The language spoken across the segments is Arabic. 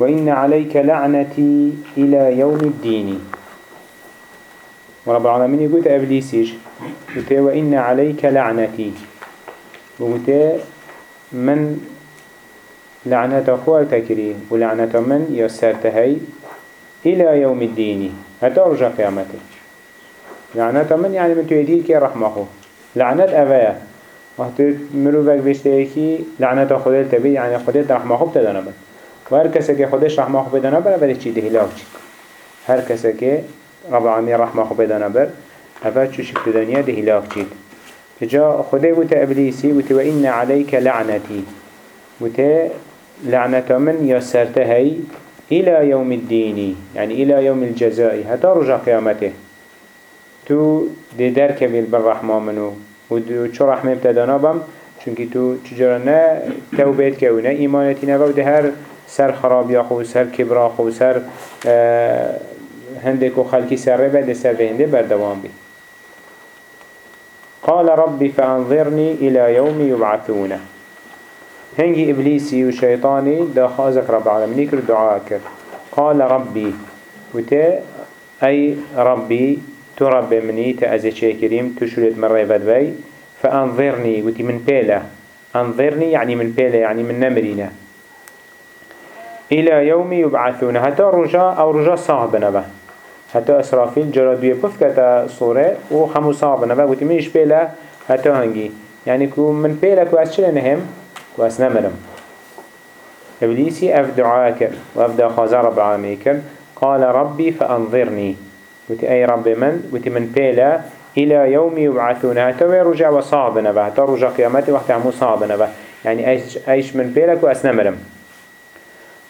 وإن عليك لعنتي إلى يوم الدين. ورب العالمين يقول أبليسيش قلت وإن عليك لعنتي. وقلت من لعنة أخوة تكري ولعنة من يسرتهي إلى يوم الدين. حتى رجع قيامته لعنة من يعني من تهديك رحمه. لعنة أبايا وقت مروفك بيشتهيكي لعنة خدل تبي يعني خدل رحمه بتدانا بل وهر كسك خدش رحمه بدانا بل بل چي دهلاو چي هر كسك رب العالمين رحمه بدانا بل أفاد شو شفت دنيا دهلاو چي جا خده وت إبليسي وت وإن عليك لعنتي وت لعنة من يسرتهي إلى يوم الدين يعني إلى يوم الجزاء حتى رجع قيامته تو دي درك بالرحمة منو. و چو رحمه ابتدانا بم چونکه تو چجرانه توبیت که و نه و ده سر خرابی خو سر کبرا خو سر هنده کو خلقی سر ربه سر به هنده بردوام بی. قال ربي فأنظرني إلى يوم يبعثون هنجي إبليسي وشيطاني دا خازك رب العالمين كر دعاء كر قال ربي وتا أي ربي تربي مني تأزي شاكريم تشرد من ريبت بي فأنظرني وتي من بيلا أنظرني يعني من بيلا يعني من نمرينا إلى يوم يبعثون. حتى رجاء أو رجاء صاحبنا به حتى إسرافيل جرى دوية بفكة صورة وخمو صاحبنا به وتي منش بيلا حتى هنجي يعني كو من بيلا كو أسشل نهم كو أسنمرم إبليسي أف دعاك وأبدا خازار رب العالمين قال ربي فأنظرني. وتي أي رب من؟ وتي من بيلا إلى يوم يبعثون. هتا رجع وصعبنا به هتا رجع قيامته وقت عمو صعبنا به يعني أيش, من بيلك وأسنمرم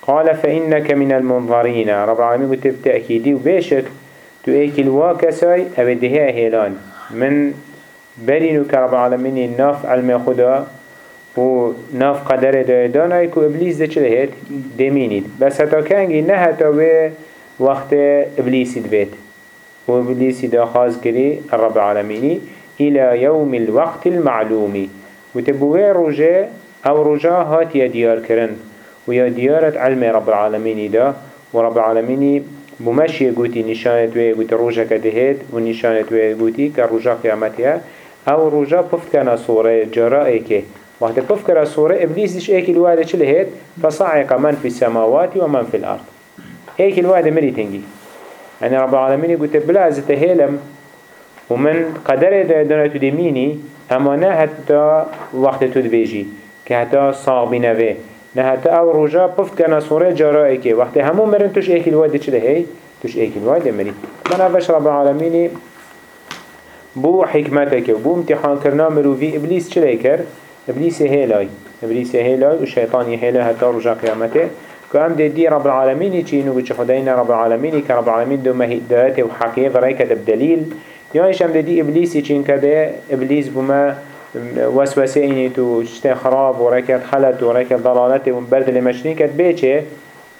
قال فإنك من المنظرين. رب العالمين قلت بتأكيدي وبيشك. تو ايكي الواكساي أبدها هيلان. من برينو رب العالمين الناف علم خدا و ناف قدر دانا يكو إبليس ده چه هيت؟ دمينيد. بس هتا كانجي نه هتا وقت إبليس دبيت. وإبليس دا خاز كري الرب العالمين إلى يوم الوقت المعلوم وتبوه رجاء أو رجاء هات يا ديار كرن. ويا ديارة علم رب العالمين دا ورب العالمين بمشي قوتي نشانة ويه قوتي رجاء كدهت ونشانة ويه قوتي كرجاء قيامتها. أو رجاء بفت كان صورة جرائك. وقت بفت كان صورة إبليس ديش ايك الوعد چلهت فصعق من في السماوات ومن في الأرض. ايك الوعد مري تنجي. يعني رب العالمين يقول بلا از تهيلم ومن قدر دانا تدميني اما نه حتى وقت تدبيجي که حتى صعبي نه حتى أو رجا بفت كنا صورة جرائي که. وقت همون مرن توش ايك الواد چه هي توش ايك الواد مري من اوش رب العالمين بو حكمتك وبو امتحان كرنا مروفي ابليس چه كر ابليس هيلاي ابليس هيلاي وشيطان هيلاي حتى رجا قيامته كام دي دي رب العالمين چي نو بچ خداینا رب العالمين كرب العالمين دو مهدات و حقیه برای کده بدلیل یا ایش هم دي ابلیسی چین کده ابلیس بما وسوسه اینی تو چته خراب و رکت خلط و رکت ضلالت و برد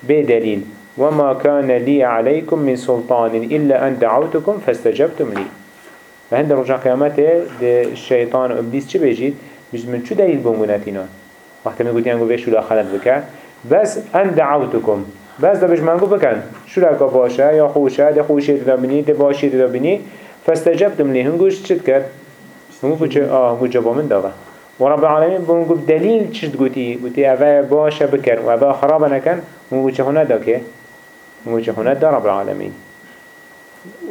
بدلیل وما كان لي عليكم من سلطان إلا أن دعوتكم فاستجبتم لي. فهند رجع قيامته الشيطان و إبليس چه بيجيد؟ بيجد من شو دليل بونغناتينا وقت ما قلت ينقو بيشو لا خلط بكا بس ان دعوتكم بس منگو بکن. شرکا باشه یا خوشه ده خوشه ده بینی ده باشی ده بینی فاستجبتم لی هنگوش کرد؟ هنگو بچه آه هنگو جبا من داغه. و رب العالمین بونگو دلیل چید گوتی گوتی اوه باشه بکن و اوه خراب نکن. هنگو چه هنه دا که؟ هنگو چه هنه دا رب العالمین.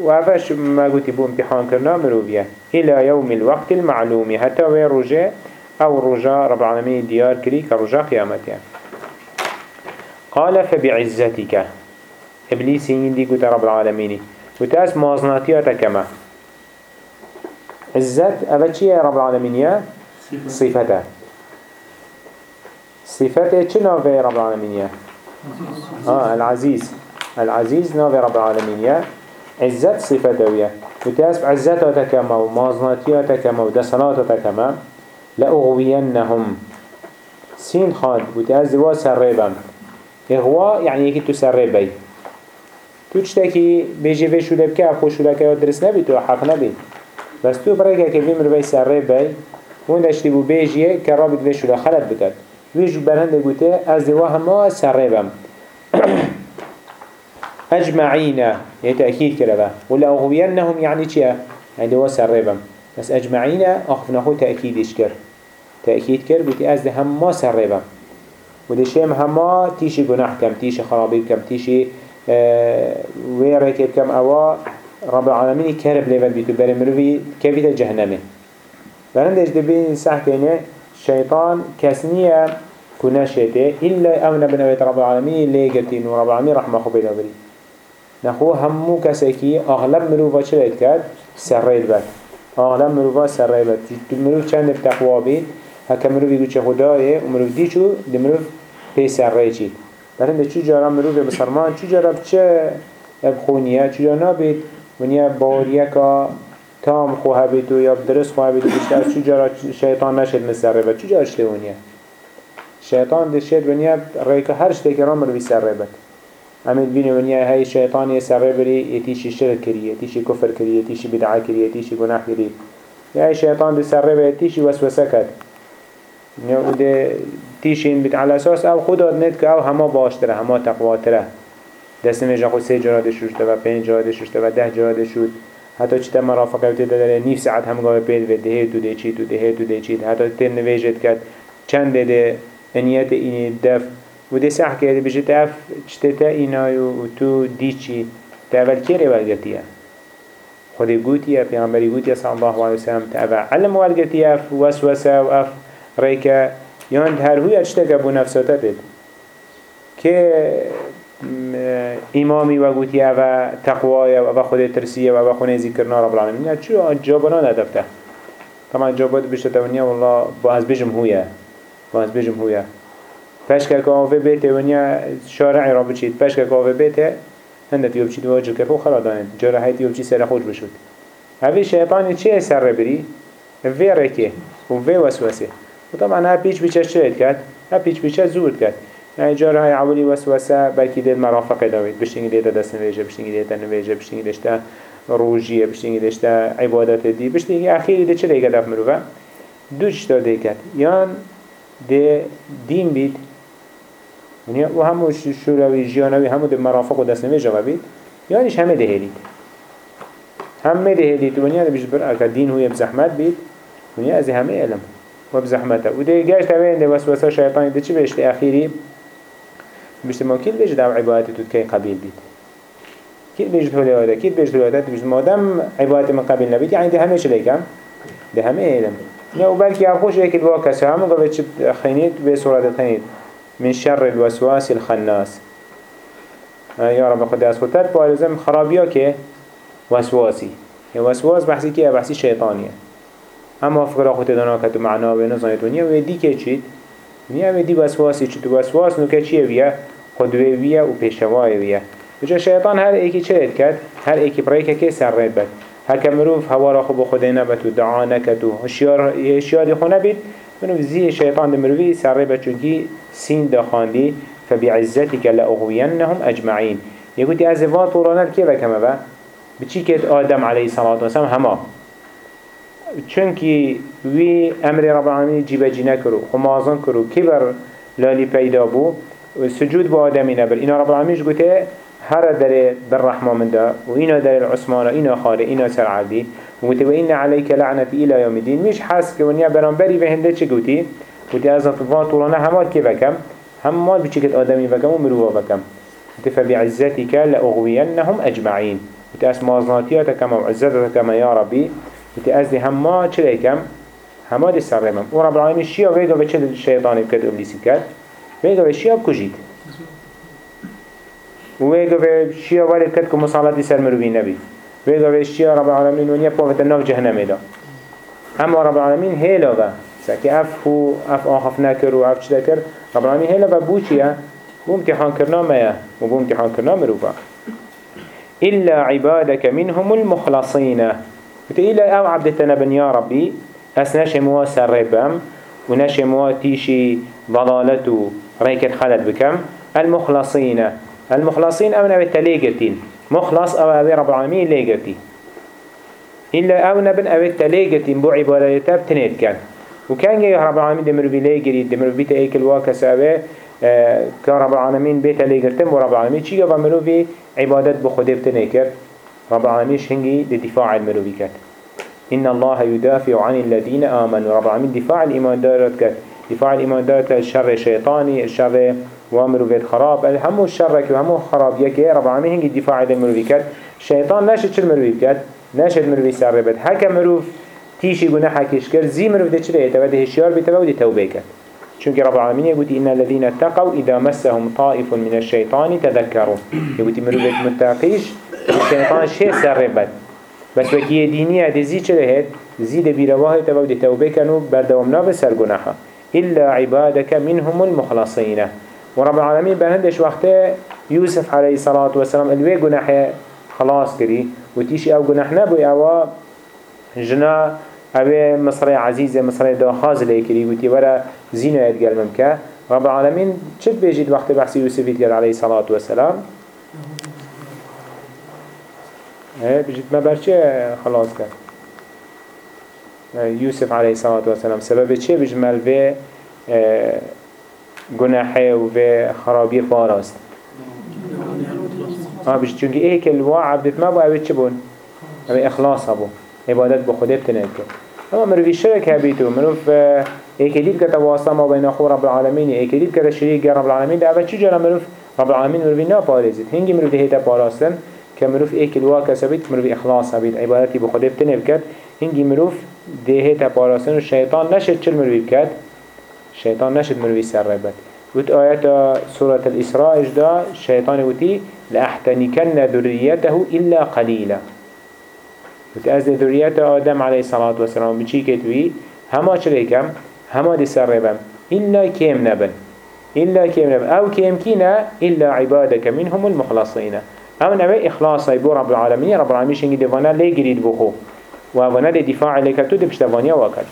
و اوهش ما گوتی بو امتحان کرنا مروفیه إلى يوم الوقت المعلوم حتى وين رجاء أو رجاء رب العالمين ديار كري كرجاء قيامتها قال فبعزتك إبليس يندي قلت رب العالمين أس مازناتياتك كما عزت. چي يا رب العالمين يا؟ صفته. صفته چه نوفي رب العالمين يا؟ آه العزيز. العزيز نوفي رب العالمين يا؟ عزت صفته يا قلت أس عزتك كما ومازناتياتك كما ودسناتك كما لأغوينهم. سين خاد أس دوا سربا إغوا يعني يكي تسرب بي تو تشتكي بيجي في شو لبكي أخو شو لكي درس نبي تو حق نبي بس تو بريكا كيفي مروي سرب بي وين اشتي بو بيجي كرابط في شو لخلت بكت ويجو برهند قوتي از دوا هما سربم أجمعين يعني تأكيد كلا ولا أغوينهم يعني چيا يعني هو سربم بس أجمعين أخفنا خو تأكيد إشكر تأكيد كر بيتي أزد هم ما سربم وده شيم هما تيشي گناح كم تيشي خرابي كم تيشي آه ويركب كم أوا رب العالمين كرب ليفل بيتو بري مروي كيفية جهنمه. برندش دبين سحكينه شيطان كسنية كناشته إلا أمنا بنويت رب العالمين اللي قلتين ورب العالمين رحمة خبينا بري نخو همو كسكي أغلب مروفا چلت كد سريد بد أغلب مروفا سريد بد مروف چند بتقوى بيت هكا مروف يقول چه خدایه و مروف دی چو؟ دی مروف پی سرید چید برنده چو جارا مروف بسرمان چو جارا بچه بخونیه چو جارا نابید؟ ونیا باوریه که تام خواه بید و یا درست خواه بید و بیشتر چو جارا شیطان نشد مسره بد چو جارا شلونیه شیطان دشید ونیا ریکه هر شتی که را مروفی سره بد امید بینی ونیا های شیطان یه سره بری یتیشی شرک کری یتیشی کفر کری یتیشی بدعا کری یتیشی گناه کری. یا شیطان دی سره بری یتیشی وسوسه ده تیشین بیت على او خدا ند که او همه باشتره همه تقواتره. دست میجا خود سه جراده شوشته و پنج جراده شوشته و ده جراده شد حتی چی تم مرافقه و تیده داره نیف ساعت هم گاه پید و دهه تو ده چی تو دهه تو ده چی. حتی تیر نویجت کرد. چند ده انیت اینی دف. و ده سح کرده بجه تف چتتا اینای و تو دی چی. تاول کره ولگتیه خودی گوتیه پیغمبری گوتیه صلی الله علیه وسلم تاول علم ولگتیه وسوسه و اف ريكا ياند هر هو اشتكى بو نفساته بيت که امامی و گوتیه و تقوای و خود ترسیه و خونه ذکرنا رب العالمین. نه چو جوابنا ندفته. طبعا جوابات بشه دونیا والله با از بجم هویه. با از بجم هویه. پش که کافه بیته ونیا شارع را بچید. پشک که کافه بیته هنده تیو بچید و جل کفو خلا دانید. تیو بچید سر خوش بشود. اوی شیطان چه سر بری؟ وی رکه و وی وسوسه. و طبعا ها پیچ پیچه چه کرد؟ ها پیچ پیچه زود کرد. جاره های عولی وسوسه بلکی دید مرافقه داوید بشتنگی دید دست نویجه بشتنگی دید نویجه بشتنگی دشتا روژیه بشتنگی دشتا عبادت دی. بشتنگی اخیری دید چه دیگه دفت مروفه دو چشتا کرد یان دی دین بید. یعنی و همو شوروی جیانوی همو دید مرافق و دست نویجه بید. یانیش همه دهیدید همه دهیدید و یعنی بشت بر اگر دین هوی بزحمت بید. و یعنی از همه علم. و بزحمته و دیگه گشت اوین وسوسه شیطانی. دی چی بشت اخیری؟ بيشت ما كيل بيجد أو عبادته تدكي قبيل بيت كيل بيجد هولي هذا كيل بيجد هولي هذا بيجد ما دام عبادته من قبيل نبيت يعني ده همه شليكم ده همه علم. نه وبلكي أخوش هيك الواكس هم شب خينيت بسورة خينيت من شر الوسواس الخناس. يا رب خد أسخطات بارزم خرابيا كه وسواسي وسواس بحثي كه بحثي شيطانية اما فکر خود دانا کتو معنا و نزانید ونیا و که ونیا و دی وسواسی چید وسواس نو که چیه ویه خودوه ویه و پیشوای ویه بجا شیطان هر ایکی چرید کرد هر ایکی برای که سر رید بد هر که مروف هوا را خوب خود نبت و دعا نکد و هشیاری خو نبید منو زی شیطان دمروی سر رید بد چونکی سین دخاندی فبعزتك لأغوينهم أجمعين يقول تي أزفات ورانا كيف كما با بچي كت آدم عليه الصلاة والسلام هما چونکی وی أمر رب العالمین جیبه جی نکرو خمازان کرو کبر لالی پیدا بو؟ سجود با آدمی نبر. اینا رب العالمینش گوته؟ هر داره بالرحمة من دا و اینا داره العثمان اینا خاله اینا سرعدی گوته و این علیک لعنتی إلى یوم الدین. میش حس که ونیا برانبری به هنده چه گوتی؟ گوته از اطفال طولانه همات که بکم؟ هم مال بچکت آدمی بکم و مروه بکم. گوته فبعزتك لأغوينهم أجمعين گوته اسمازناتياتك و عزتك يا ربي وتي أزدي هما چلي كم؟ هما دي سر رمم ورب العالمين شيا ويقا بچل الشيطان بكت إبليسي بكت ويقا بشيا بكجيت ويقا بشيا والد كت كمصالات دي سر مروبين نبي. ويقا بشيا رب العالمين ونيا بوفت الناف جهنم دا أما رب العالمين هيلا با. ساكي أف هو أف آخف نكر و أف چدكر رب العالمين هيلا با بوچيا بو امتحان كرنا ميا وبو امتحان كرنا مروبا إلا عبادك منهم المخلصين. وتقول أو عبدتنا بن يا ربي. أس نشموا سربم ونشموا تيشي ضلالته ريكت خلد بكم. المخلصين المخلصين أو نبت تليقتين. مخلص أو أبي رب العالمين ليقتي. إلا أو نبن أو تليقتين بو عبادته بتنيت كان. وكان يا رب العالمين دمر بي ليقري دمر بي تأيك الواكس أو آه، كرب العالمين بيت ليقرتم ورب العالمين. چي قبل مروفي عبادت بخده بتنكر رب العالمين شنجي لدفاع المروفي كت إن الله يدافع عن الذين آمنوا. رب العالمين دفاع الإيمان دارت كت دفاع الإيمان دارت الشر الشيطاني الشر ومروفيت خراب. همو الشر وهمو خراب يكي رب العالمين هنجي دفاع المروفي كت شيطان ناشد شل مروفي كت ناشد مروفي سربت. هكا مروف تيشي گناحا كشكر زي مروف ده چلي يتبه هشيار بتبه ودي توبه كت چونك رب العالمين يقول إن الذين اتقوا إذا مسهم طائف من الشيطان تذكروا. يقول مروفيت متاقيش الشيطان شيء سربت بس وكي دينية دي زي چلي هيت زي ده بيرواه تبه ودي توبه كنو بردوامنا بسر گناحا إلا عبادك منهم المخلصين. ورب العالمين بهندش وقته يوسف عليه الصلاة والسلام الوي گناحه خلاص كري وتيشي أو گناح نبو أو جنا أو مصر عزيزة مصر داخاز ليكري وتي ورا زينة يتقال ممكا رب العالمين چد بيجيد وقت بحث يوسف يتقال عليه الصلاة والسلام بيجيد ما برچه خلاص كر يوسف عليه الصلاة والسلام سبب چه بجمل في گناحه و في خرابي فاراست آه بيجي چونك إيه كالوا عبدت ما بو اوه چه بون اوه اخلاص بو عبادت بو خوده بتنید کرد اما مروفی شرک هبیتو مروف إيه كديد كتا واسطة ما بين اخو رب العالمين إيه كديد كتا شريك رب العالمين ده اوه چو جرى مروف رب العالمين مروفي نا پارزید هنگی مروف دهيتا پاراستن كمروف إيه كالوا كسبت مروف اخلاص هبيت عبادتي بو خوده بتنید کرد. هنگی مروف دهيتا پاراستن و شيطان نشد چل مروفي بكت شيطان نشد مروفي سر ربت وت آيات سورة الإسراء إجدا الشيطان وتي لأحتنكن ذريته إلا قليلا وت أز ذريته آدم عليه الصلاة والسلام. بچي كتوي هما شريكم هما دي سربم. إلا كيم نبن. إلا كيم نبن. أو كيم كينا؟ إلا عبادك منهم المخلصين. أو نبي إخلاص يبو رب العالمين. رب العالمين شنگي دفانا لي قريد بخو. ووانا دي دفاع لكتو دي بشتفانيا وكت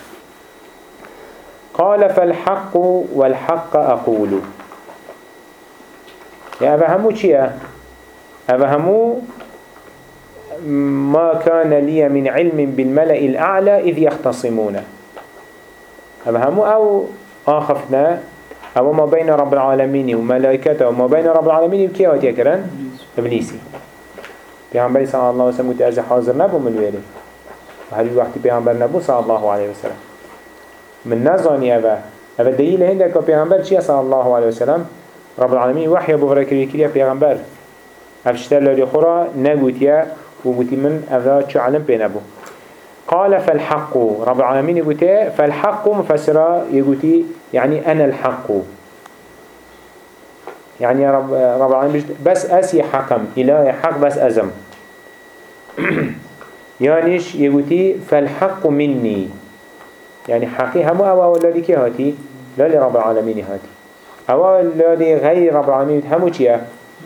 قال فالحق والحق أقول. يا أفهمو چيا أفهمو ما كان لي من علم بالملأ الأعلى إذ يختصمون. أفهمو أو آخفنا. أو ما بين رب العالمين وملائكته وما بين رب العالمين وكيوات يكرن إبليسي. بيعنبري صلى الله عليه وسلم متأزي حاضر نبو من ويري وهل الوقت بيعنبر نبو صلى الله عليه وسلم من نزاني أبا أبا دليل هندك بيغمبر چيه صلى الله عليه وسلم رب العالمين وحي أبو فركري كريا بيغمبر أفشتر لدي خورا نقوتيا وقوتي من چو علم بين أبو قال فالحق رب العالمين يقول فالحق مفسرة يقول يعني أنا الحق. يعني رب, رب العالمين بس أسي حكم إلهي حق بس أزم. يانيش يقول فالحق مني. يعني حقي همو أو أولادي كي هاتي؟ لا لرب العالمين هاتي. أو أولادي غير رب العالمين همو چيا؟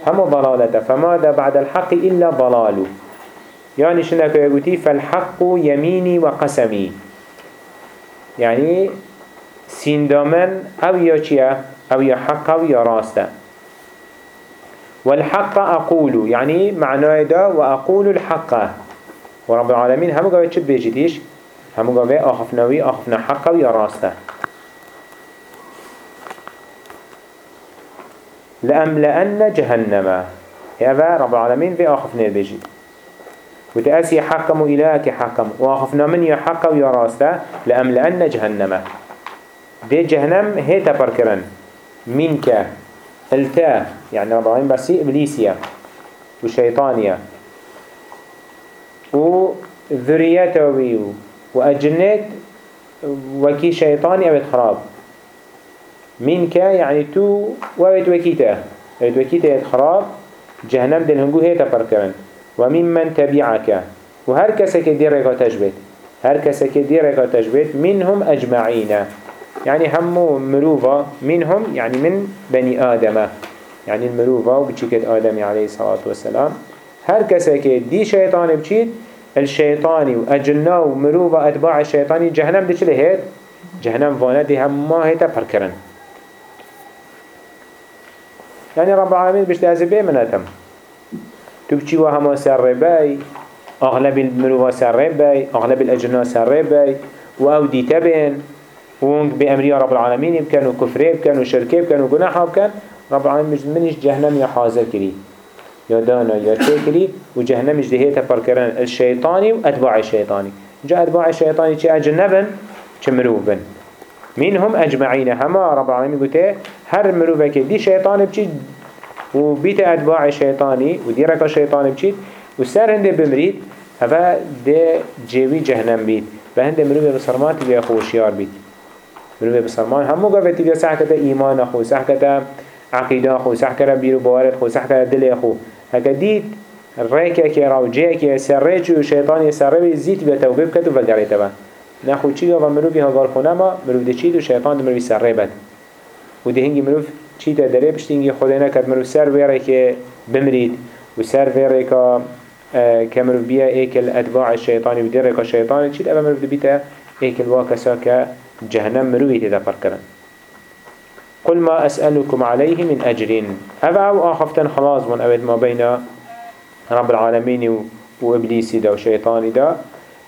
همو ضلالته. فماذا بعد الحق إلا ضلال يعني شنك يقولي فالحق يميني وقسمي. يعني سندامن أو يا أو يا حق أو يا راسته والحق أقول يعني معناه ده وأقول الحق. ورب العالمين همو قوي چه بيجيتيش همو قوي آخفناوي آخفنا حقا ويا راسته لأملأن جهنم. هذا رب العالمين في آخفنا بيجي. وتأسي حكم إلهك حكم وآخفنا من ويا راسته لأملأن جهنم. دي جهنم هي تبركرن. منك ألتا يعني رب العالمين بسي إبليسيا وشيطانيا. وذريته ويو وأجنت وكي شيطاني أبد خراب. منك يعني تو وابد وكيته أبد وكيته خراب. جهنم دل هنگو هيتا بركرن وممن تبعك. وهر كسك ديرك تجبت هر كسك ديرك تجبت منهم أجمعين. يعني همو مروفا منهم يعني من بني آدم. يعني المروفا وبتشيكت آدم عليه الصلاة والسلام. هر كسك دي شيطان بتشيت الشيطاني وأجلنا ومروفا أتباع الشيطاني جهنم دي چلي هيد؟ جهنم وأنا دي هم ما هيتا پركرن يعني رب العالمين بيش لازم بيه مناتم. تبچي وهما سر رباي أغلب المروفا سر رباي أغلب الأجلنا سر رباي وأو دي تبين ونگ بأمري رب العالمين بكن وكفره بكن وشركه بكن وجناحه بكن رب العالمين منش جهنم يا حاضر كري يا دانا يا تكري وجهنم مش دهيته فركران الشيطاني وأتباع الشيطاني جاء أتباع الشيطاني شيء أجنبا شمروبا منهم أجمعين هما رب العالمين قلت هر مروبك دي شيطان بشي وبيت أتباع الشيطاني ودي ركا الشيطان بشي وسر هنده بمريد هفا دي جيوي جهنم بيت فهنده مروبه بصرمات بيا خوشيار بيت مروبه بصرمان همو قفتي بيا سحكة إيمان أخو سحكة عقيدة أخو سحكة بيرو بوارد أخو سحكة دل أخو هكا ديت ريكا كي راو جيكي سرچو شيطاني سربي زيت بيا توبه بكتو فقري تبا نخو چی و مروفی هزار خونه ما مروف ده چید و شیطان ده مروفی سر ریبد و ده هنگی مروف چی ده داره پشتینگی خدا نکرد مروف سر ویره که بمرید و سر ویره که که مروف بیا ایکل اتباع الشیطانی و دیره که شیطان چید اما مروف ده بیتا ایکل واکسا که جهنم مروفی تده پر کرن قل ما أسألكم عليه من أجر هذا أو آخفتن خلاص من أبد ما بين رب العالمين وإبليس دا وشيطان دا.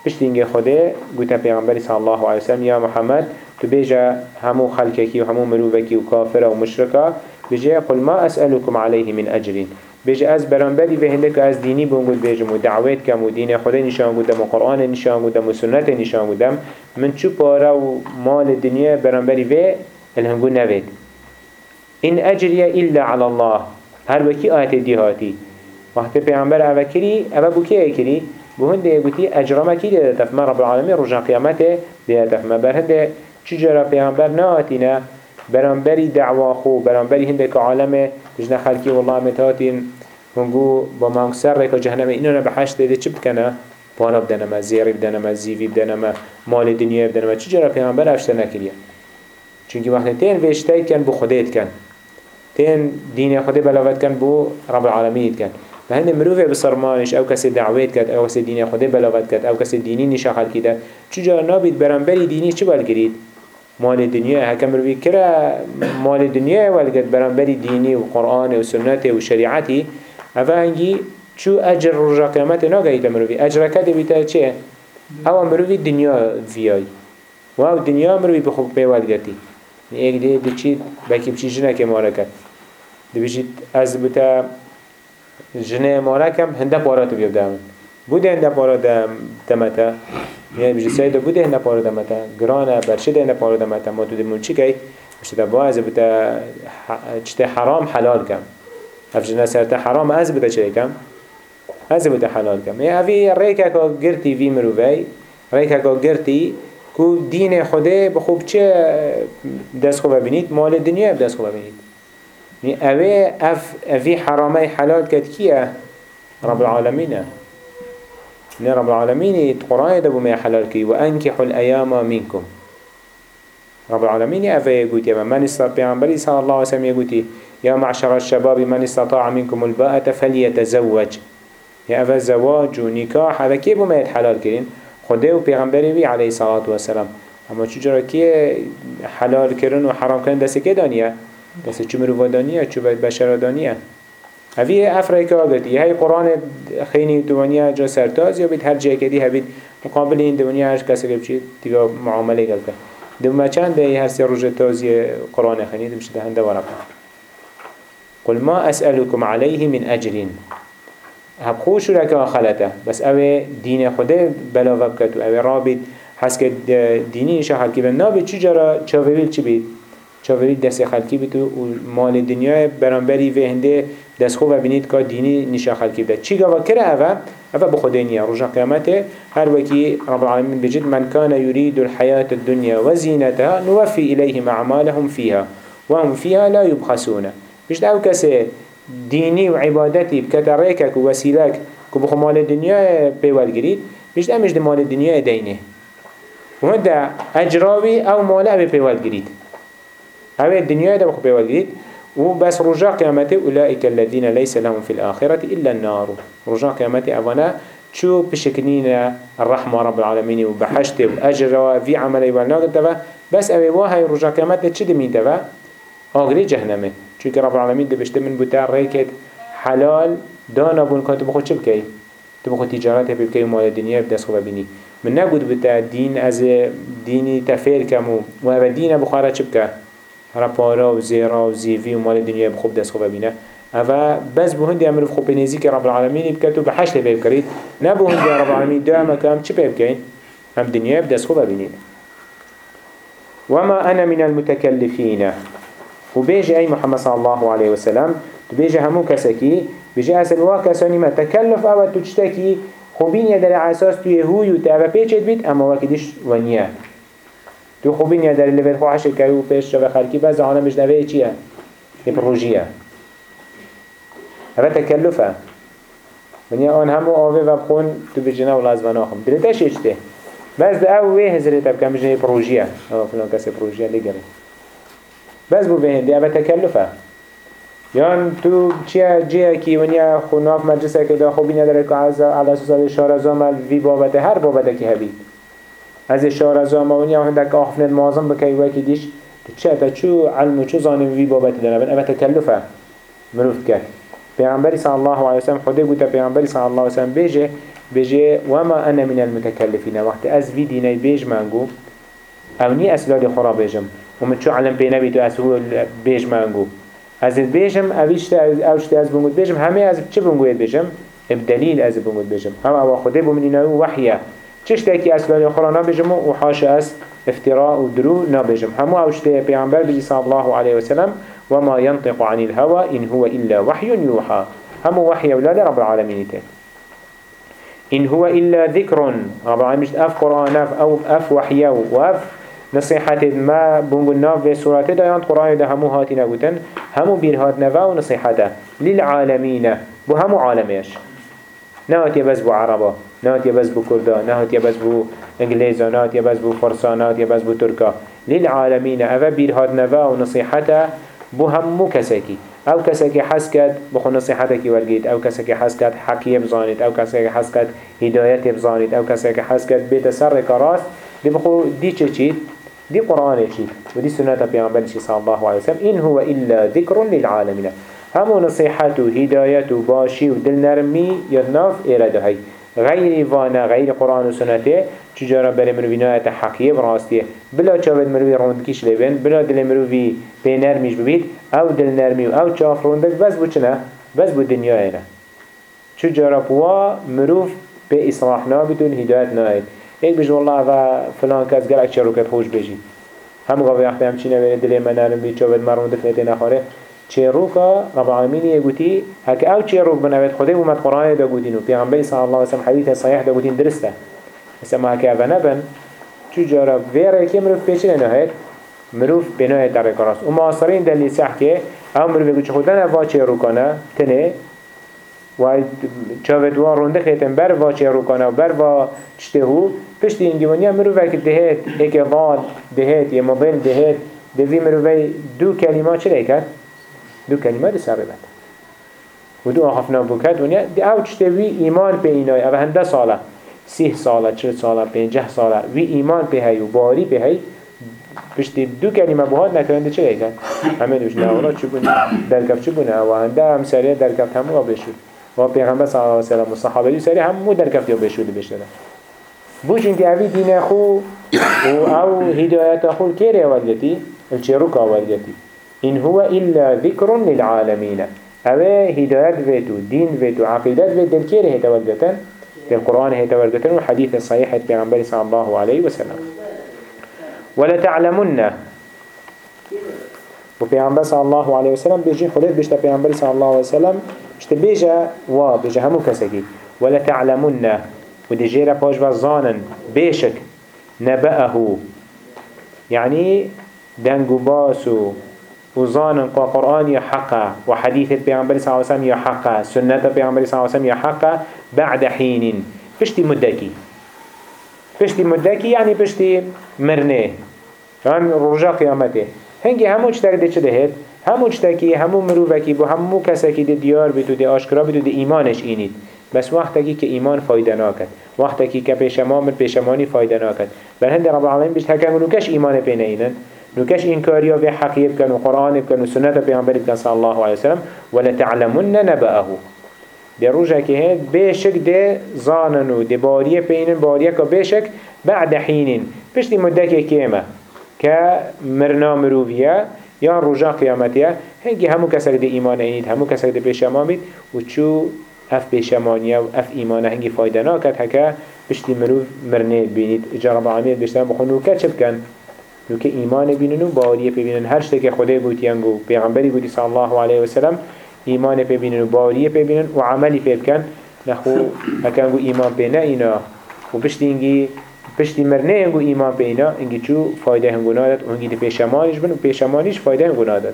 پشتینگه خوده گوتا پیغمبری صلی الله علیه وسلم یا محمد تو بیجا همو خلقکی و همو مروفکی و کافر و مشرکا بیجا قل ما أسألكم عليه من اجرین بیجا از برانبری به هنده که از دینی بونگود بیجم و دعوت کم و دین خدا نشان بودم و قرآن نشان بودم و سنت نشان بودم من چو پارا و مال دنیا برانبری به الهنگو نوید این اجریه إلا على الله. هر وکی آیت دیهاتی. وقتی پیغمبر اوه کری اوه بو که کری بهنده يقولي أجرما كي ده تفما رب العالمين رجع قيامته ده تفما برهنده چجرا پیغمبر ناتینا برانبری دعوا خو برانبری هنده که عالمه بجنا خلقی والله متاتین هنگو با مانگ سر ریکا جهنم اینو نبحشت ده چه بکنه؟ پارا بدنما زیری بدنما زیوی بدنما مال دنیا بدنما چجرا پیغمبر افشته نکریه؟ چونکه وقتی تین وشتای کن بو خودت کن. تین دین خود بلاوت کن بو رب العالمین کن. فهند مروفه بسرمانش أو کسی دعوت کرد أو کسی دین خود بلاغت کرد أو کسی دینی نشا خلق کرد چجا نابید برانبری دینی چه بال گرید؟ مال دنیا هکم مروفی کرا مال دنیا والگد برانبری دینی و قرآن و سنت و شریعتی اوه هنگی چو اجر رجا قیامت ناگهید مروفی اجر کده بیتر چه؟ أو مروفی دنیا ویای. و أو دنیا مروفی بخوب پیوالگتی ایک دی دی چی بکی بچی جنه که مارا کرد دی بچی از بتا جنه مالکم هنده پارات بیاب دامن بوده هنده پارات دمتا یعنی بجی سیده بوده هنده پارات دمتا گرانه برشده هنده پارات دمتا ما تو دمون چی که بشته با از بوده چته حرام حلال کم. اف جنه سرته حرام از بوده چه کم؟ از بوده حلال کم. یعنی اوی ریکه که گرتی وی مروی ریکه که گرتی کو دین خوده بخوب چه دست خوب ببینید؟ مال دنیا دست خوب ببینید. اوه اف اوه حرامي حلال كد كيه رب العالمين ني رب العالمين القرآن دبو ما حلال كي وأنكحوا الأيام منكم. رب العالمين اوه يقول يا من استطاع بلي صلى الله عليه وسلم يقول يا معشر الشباب من استطاع منكم الباءة فليتزوج. يا اوه زواج ونكاح هذا كيف ما يتحلال كرين خده و پیغمبری عليه الصلاة والسلام. أما چجورا که حلال کرن و حرام کرن دسته که دانیه؟ بس چو مروفادانیه چو بشرادانیه هفی افریقا آگتی هی قرآن خیلی دوانیه جا سرتاز یا بید هر جای کدی هبید مقابل این دوانیه هر کسی که بچید دیگه معامله گل کرد دوما چند به هر سی روز تازی قرآن خیلی دمشت هنده ورقه قل ما أسألكم عليه من أجر هب خوش لك خلته بس اوه دين خده بلا وبكت و اوه رابط حس که دینی شهر که بنا چی جرا؟ چاویل چی بید؟ چاوری دست خلکی بیتو و مال دنیا برانبری و هنده دست خوب بینید که دینی نشا خلکی بده چی گوا کرا اوه اوه بخود نیا رجا قیامته هر وکی رب العالمین بجد من كان يريد الحياة الدنيا وزينتها نوفي إليهم أعمالهم فيها وهم فيها لا يبخسون بجد أو کسی دینی و عبادتی بکتا ریکک و وسیلک که بخو مال دنیا پیوال گرید بجد امش ده مال دنیا دینه و هنده اجراوی أو مال أو پیوال گرید هذه الدنيا ده بخو بيوالجيد وبس رجاء قيامته أولئك الذين ليس لهم في الآخرة إلا النار. رجاء قيامته أولا شو بشكنين الرحمة رب العالمين وبحشته وأجر وفي عمله والناقل بس أبي واهي رجاء قيامته چه دمين تبا آغري جهنمه. چونك رب العالمين ده بشته من بتاع ريكت حلال دانا بون كان تبخو چه بكي تبخو تجارته بكي ومال الدنيا بدس خو ببيني من نقود بتا دين از ديني تفير كمو و أو دين بخارة چه بكا رپارا و زيرا و زيفي و مال الدنيا بخوب دست خوب بينه أو بس بو هندي امرو خوب بنزي که رب العالمين بكتو بحشت بيب كريد نبو هندي رب العالمين دو اما كام چه بيب كين هم دنيا بدست خوب بينه وما أنا من المتكلفين وبيجي أي محمد صلى الله عليه وسلم تبيجي همو كسكي بيجي أسل واكساني ما تكلف أو تجتكي خوبين يدر أساس توی هوی و تعبه پیچید بید اما وکیدش ونیه. تو خوبی نیا در لیور خواه حشر و پیش شو خرکی بز آنها مجنوه چیه؟ یه پروژیه. اوه تکلفه. منی آن همو آوه و بخون تو بجنه و لازمان آخم. بله دلتا ده. بس ده اوه هزرته بکن بجنه پروژیه. اوه فلان کسی پروژیه لگره. باز بو بهنده اوه تکلفه. یان تو چیه؟ جیه کی؟ ونیا خوناف مجلسه که دا خوبی نداره که از علاسوس از شارزامل وی بابته هر بابته که هبید از شارزام ونیا هندک آخفن مازم بکی وکی دیش چه تا چو علم و چو زانم وی بابت داره. اما تکلفه مروفت کرد. پیغمبری صلی الله علیه وسلم خوده گوتا پیغمبری صلی الله علیه وسلم بیجه بیجه وما أنا من المتکلفین. وقت از وی دینه بیج منگو أو نی اسلال خورا بیجم ومن چو علم پی نبی تو از بیج منگو. از بیشم اویش اوش از بونگود بیشم همه از چه بونگود بیشم بدلیل از بونگود بیشم هم أو خوده بومنینه وحیه. چش تاکی أصلا قرآن بیشم و حاش از افتراء و درو نبیشم همو اوشته پیامبر بجی صلی الله علیه وسلم وما ينطق عن الهوى إن هو إلا وحي يوحى هم وحي أولاد رب العالمين تين إن هو إلا ذكر رب العالمين أف قرآن أف, أو أف وحي وأف نصيحة ما ناف في سورة دايان قرآن ده همو هاتي نقوتن همو بير هات نفا ونصيحته للعالمين بو همو عالميش نهات بس بو عربا. نهات بس بو كردا نهات بس بو انجليزا نهات بس بو فرسا نهات بس بو تركا للعالمين أفا بير هات نفا ونصيحته بو همو كسكي أو كسكي حسكت بخو نصيحتك ورقيت أو كسكي حسكت حقية بزانت أو كسكي حسكت هداية بزانت أو كسكي حسكت بيت سر كراس دي بخو دي چه دي قرآن شيء ودي سنة بيغمبر صلى الله عليه وسلم؟ إن هو إلا ذكر للعالمين همو نصيحته هدايته باشي ودل نرمي يدناف إراده هاي غير فانا غير قرآن وسنته چجارا بر مروی حقیه براستیه بلا چاود مروی روندکیش لبن بلا دل مروی به نرمیش ببید أو دل نرمی و أو چاف روندک بس بو چنه بس بو دنیا اینا چجارا بوا مروف به اصلاح نابید و هدایت ناید ایک بجو والله و فلان کس گلک چه رو کت خوش بجی. هم قوی وقتی هم چینه بین دلی من نرم بید چاود مرون دفنه نخواره. چه رو که رب العالمین یه گوتی هک أو چه رو بنوید خوده بومد قرآن دا گوتین و پیغمبری صلی الله وسلم حدیث صحیح دا گوتین درسته مثلا ما هک أو نبن چو جارا ویره که مروف پیچه نهایت مروف بنای در کراست و معاصرین دلی سح که أو مروف بگو چه خودن رو کنه تنه و چاوت وان رونده خیتن بر وا چه رو کنه و بر وا چته هو پشت این گیوانیا مروفه که دهت ایک وال دهت یه موبیل دهت دوی مروفه دو کلمات چه؟ دو کلمات دی سر بده و دو آخفنا بکد ونیا دی او چته وی ایمان به اینای او هنده ساله. سیه ساله چل ساله پنجه ساله. وی ایمان به هی و باری به هی. پشتی دو کلمه بهاد نکرنده چه کرد؟ همه دوش نه اونا چه بونه؟ درکف چه بونه؟ و هنده هم سریع درکف همو بشود. و پیغمبر صلی الله علیه وسلم و صحابه دی سریع همو درکف یا بشود بشده بو چونکه اوی دین خو و او هدایت خو کیره اولگتی الچروک اولگتی این هو الا ذکر للعالمین اوه هدایت ویتو دین ویتو عقیدت ویت دل کیره هتا اولگتن دل قرآن هتا اولگتن و حدیث صحیح پیغمبر صلی الله علیه وسلم. ولتعلمن و پیغمبر صلی الله علیه وسلم بیجی خودت بیشتر پیغمبر صلی الله علیه وسلم بیشتر بیجا و بیجا همو کسکی ولتعلمن ودي جيرا باش وزانن بيشك. نبأه. يعني دنگو باسو. وزانن قا قرآن يا حقا وحديث البيغمبر صلى الله عليه وسلم يا حقا سنة البيغمبر صلى الله عليه وسلم يا حقا بعد حين. بشتي مدكي. بشتي مدكي يعني بشتي مرنه. يعني رجا قيامته هنگی همو چتک ده چه دهید؟ همو چتکی همو مروفکی بو همو کسکی ده دیار بیتو ده آشکرا بیتو ده ایمانش اینید. بس وقتی که ایمان فایده ناکد. وقتی که پیشمان پیشمانی فایده ناکد. بل هند رب العالمین بیشت هکم نوکش ایمان پینه اینن نوكش إنكاريا في حقية بكن وقرآن بكن وسنة بيعنبر بكن صلى الله عليه وسلم ولا تعلمن نبأه که هید بیشک ده زاننو ده باریه پینن باریه که بیشک بعد حینین پشتی مدت که کیمه که مرنا مروفیه یا روجا قیامتیه هنگی همو کسک ده ایمان اینید همو کسک ده پیشمان بید و چو اف پیشمانیه و اف ایمانه هنگی فایده ناکد هکه پشتی مروف مرنه بینید اجارب عامید بشتن بخونو که چه بکن نو که ایمان بینن و باوریه بینن هر شته که خدای بودیانگو پیغمبری بودی صلی الله علیه و سلم ایمان پی بینن و باوریه پی بینن و عملی پی بکن نخو هکنگو ایمان پی نه اینا. و پشتی اینگی پشتی مرنه اینگو ایمان پی اینا. اینگی چو فایده هنگو نادد و اینگی دی پیشمانش بن و پیشمانش فایده هنگو نادد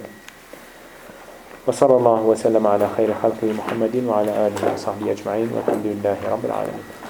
وصلى الله وسلم على خير خلقه محمد وعلى آله وصحبه أجمعين والحمد لله رب العالمين